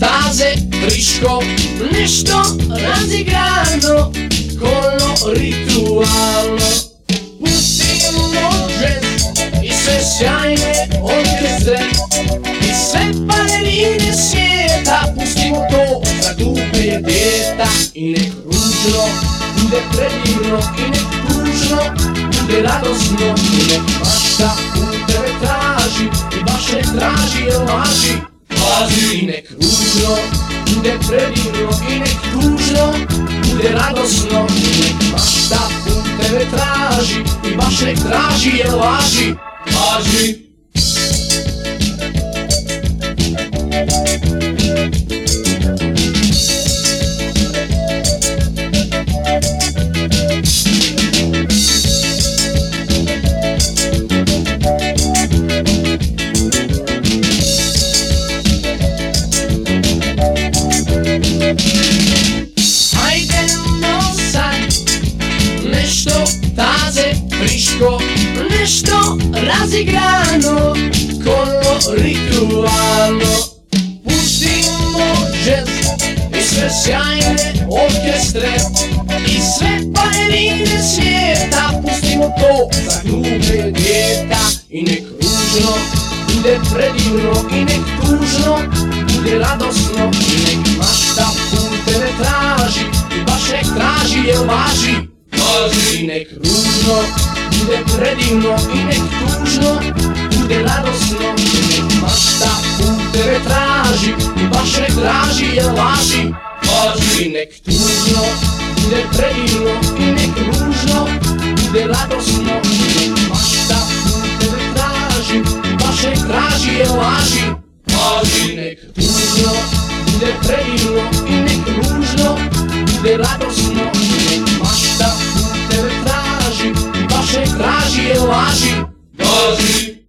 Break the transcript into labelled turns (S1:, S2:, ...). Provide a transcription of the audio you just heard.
S1: taze, friško Nešto razigrano Koloritualno Pustimo džez I sve sjajne orkestre I sve balerine svijeta. Pustimo to za glupe djeta I nek ružno bude predivno I nek tužno bude radosno I nek mašta u tebe traži I baš nek traži laži Pazi nek ružno bude predivno I nek tužno bude radosno I nek mašta u tebe traži I baš nek traži jer laži Pazi taze, friško Nešto razigrano Koloritualno. Pustimo džez I sve sjajne orkestre I sve balerine svijeta. Pustimo to za glupe djeta I nek ružno bude predivno I nek tužno bude radosno I nek mašta pute ne traži I baš nek traži jer važi I nek ružno bude predivno I nek tužno bude radosno I nek mašta pute ne traži I baš nek traži važi? Pazi I nek tužno bude predivno I nek ružno bude radosno I nek mašta pute ne traži I baš nek traži jer važi? Pazi nek tužno bude predivno i nek ružno bude radosno mašta u tebe traži